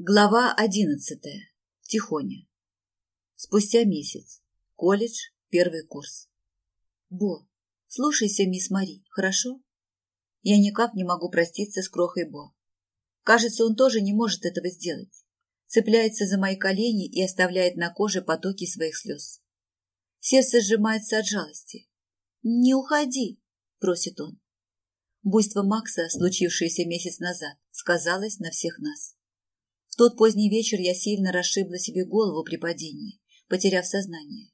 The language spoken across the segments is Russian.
Глава одиннадцатая. Тихоня. Спустя месяц. Колледж, первый курс. Бо, слушайся мисс Мари, хорошо? Я никак не могу проститься с крохой Бо. Кажется, он тоже не может этого сделать. Цепляется за мои колени и оставляет на коже потоки своих слез. Сердце сжимается от жалости. «Не уходи!» – просит он. Буйство Макса, случившееся месяц назад, сказалось на всех нас тот поздний вечер я сильно расшибла себе голову при падении, потеряв сознание.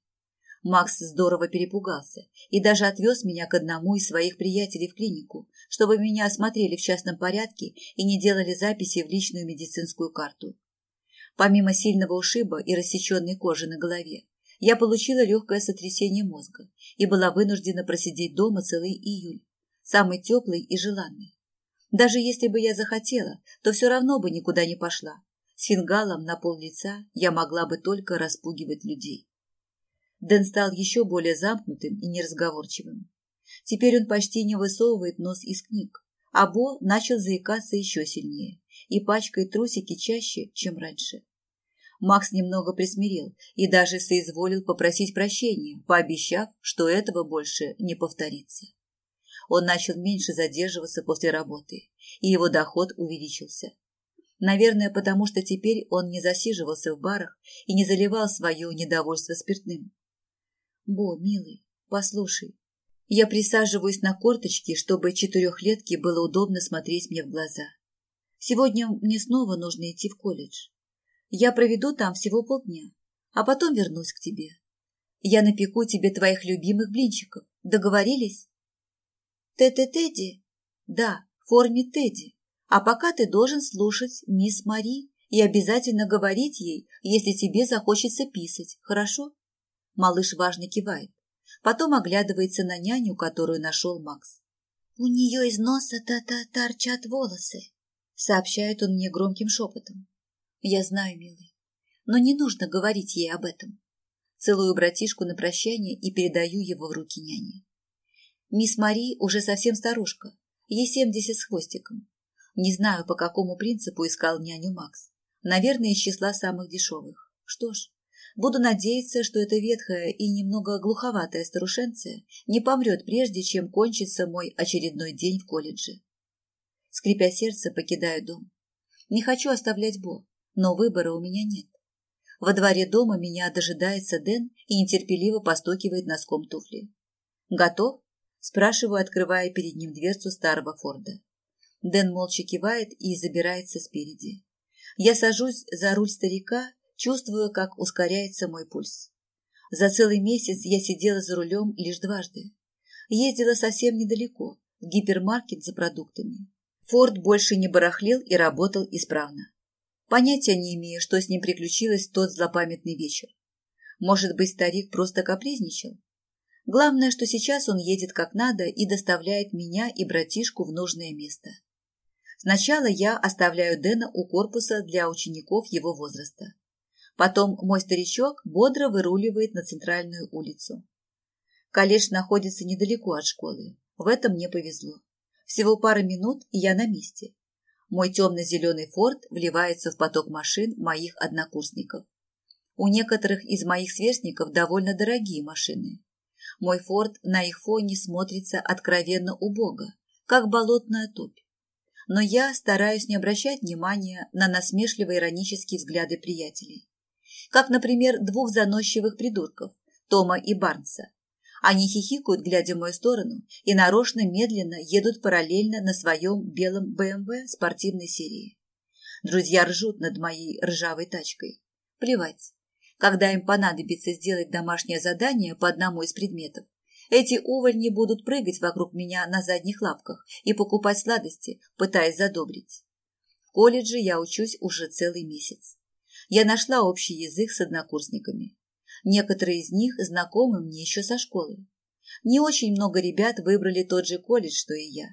Макс здорово перепугался и даже отвез меня к одному из своих приятелей в клинику, чтобы меня осмотрели в частном порядке и не делали записи в личную медицинскую карту. Помимо сильного ушиба и рассеченной кожи на голове, я получила легкое сотрясение мозга и была вынуждена просидеть дома целый июль, самый теплый и желанный. Даже если бы я захотела, то все равно бы никуда не пошла, с фингалом на пол лица я могла бы только распугивать людей. Дэн стал еще более замкнутым и неразговорчивым. Теперь он почти не высовывает нос из книг, а Бо начал заикаться еще сильнее и пачкает трусики чаще, чем раньше. Макс немного присмирел и даже соизволил попросить прощения, пообещав, что этого больше не повторится. Он начал меньше задерживаться после работы, и его доход увеличился. Наверное, потому что теперь он не засиживался в барах и не заливал свое недовольство спиртным. Бо, милый, послушай. Я присаживаюсь на корточки, чтобы четырехлетке было удобно смотреть мне в глаза. Сегодня мне снова нужно идти в колледж. Я проведу там всего полдня, а потом вернусь к тебе. Я напеку тебе твоих любимых блинчиков. Договорились? Тедди? Да, в форме Тедди. А пока ты должен слушать мисс Мари и обязательно говорить ей, если тебе захочется писать, хорошо?» Малыш важно кивает. Потом оглядывается на няню, которую нашел Макс. «У нее из носа та-та торчат волосы», — сообщает он мне громким шепотом. «Я знаю, милый, но не нужно говорить ей об этом». Целую братишку на прощание и передаю его в руки няне. Мисс Мари уже совсем старушка, ей семьдесят с хвостиком, не знаю, по какому принципу искал няню Макс. Наверное, из числа самых дешевых. Что ж, буду надеяться, что эта ветхая и немного глуховатая старушенция не помрет прежде, чем кончится мой очередной день в колледже. Скрипя сердце, покидаю дом. Не хочу оставлять Бо, но выбора у меня нет. Во дворе дома меня дожидается Дэн и нетерпеливо постукивает носком туфли. «Готов?» – спрашиваю, открывая перед ним дверцу старого Форда. Дэн молча кивает и забирается спереди. Я сажусь за руль старика, чувствую, как ускоряется мой пульс. За целый месяц я сидела за рулем лишь дважды. Ездила совсем недалеко, в гипермаркет за продуктами. Форд больше не барахлил и работал исправно. Понятия не имею, что с ним приключилось в тот злопамятный вечер. Может быть, старик просто капризничал? Главное, что сейчас он едет как надо и доставляет меня и братишку в нужное место. Сначала я оставляю Дэна у корпуса для учеников его возраста. Потом мой старичок бодро выруливает на центральную улицу. Колледж находится недалеко от школы. В этом мне повезло. Всего пара минут, и я на месте. Мой темно-зеленый форт вливается в поток машин моих однокурсников. У некоторых из моих сверстников довольно дорогие машины. Мой форт на их фоне смотрится откровенно убого, как болотная топь но я стараюсь не обращать внимания на насмешливые иронические взгляды приятелей. Как, например, двух заносчивых придурков, Тома и Барнса. Они хихикают, глядя в мою сторону, и нарочно медленно едут параллельно на своем белом БМВ эм спортивной серии. Друзья ржут над моей ржавой тачкой. Плевать. Когда им понадобится сделать домашнее задание по одному из предметов, эти увольни будут прыгать вокруг меня на задних лапках и покупать сладости, пытаясь задобрить. В колледже я учусь уже целый месяц. Я нашла общий язык с однокурсниками. Некоторые из них знакомы мне еще со школы. Не очень много ребят выбрали тот же колледж, что и я.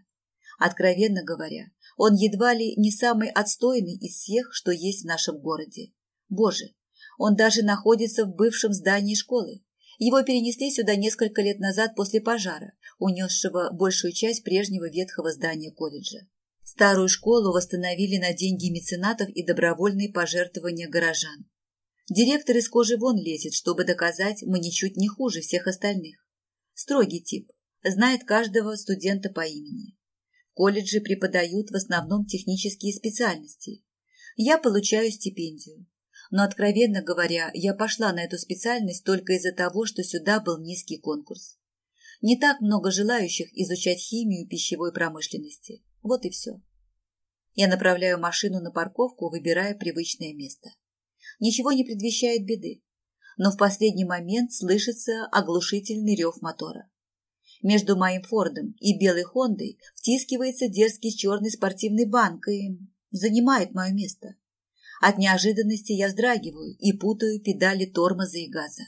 Откровенно говоря, он едва ли не самый отстойный из всех, что есть в нашем городе. Боже, он даже находится в бывшем здании школы. Его перенесли сюда несколько лет назад после пожара, унесшего большую часть прежнего ветхого здания колледжа. Старую школу восстановили на деньги меценатов и добровольные пожертвования горожан. Директор из кожи вон лезет, чтобы доказать, мы ничуть не хуже всех остальных. Строгий тип, знает каждого студента по имени. В колледже преподают в основном технические специальности. Я получаю стипендию. Но, откровенно говоря, я пошла на эту специальность только из-за того, что сюда был низкий конкурс. Не так много желающих изучать химию пищевой промышленности. Вот и все. Я направляю машину на парковку, выбирая привычное место. Ничего не предвещает беды, но в последний момент слышится оглушительный рев мотора. Между моим Фордом и белой Хондой втискивается дерзкий черный спортивный банк и занимает мое место. От неожиданности я вздрагиваю и путаю педали тормоза и газа.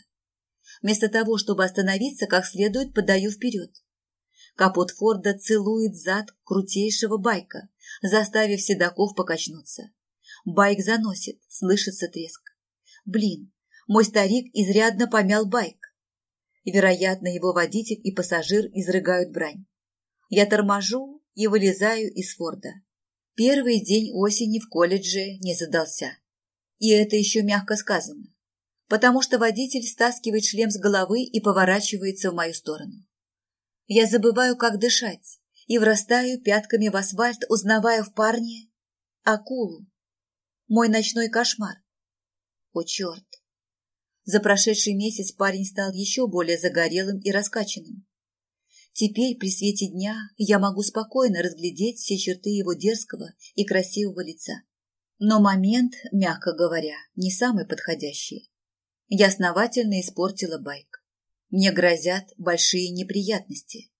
Вместо того, чтобы остановиться, как следует, подаю вперед. Капот Форда целует зад крутейшего байка, заставив седаков покачнуться. Байк заносит, слышится треск. Блин, мой старик изрядно помял байк. Вероятно, его водитель и пассажир изрыгают брань. Я торможу и вылезаю из Форда. Первый день осени в колледже не задался. И это еще мягко сказано, потому что водитель стаскивает шлем с головы и поворачивается в мою сторону. Я забываю, как дышать, и врастаю пятками в асфальт, узнавая в парне акулу. Мой ночной кошмар. О, черт! За прошедший месяц парень стал еще более загорелым и раскачанным. Теперь при свете дня я могу спокойно разглядеть все черты его дерзкого и красивого лица. Но момент, мягко говоря, не самый подходящий. Я основательно испортила байк. Мне грозят большие неприятности.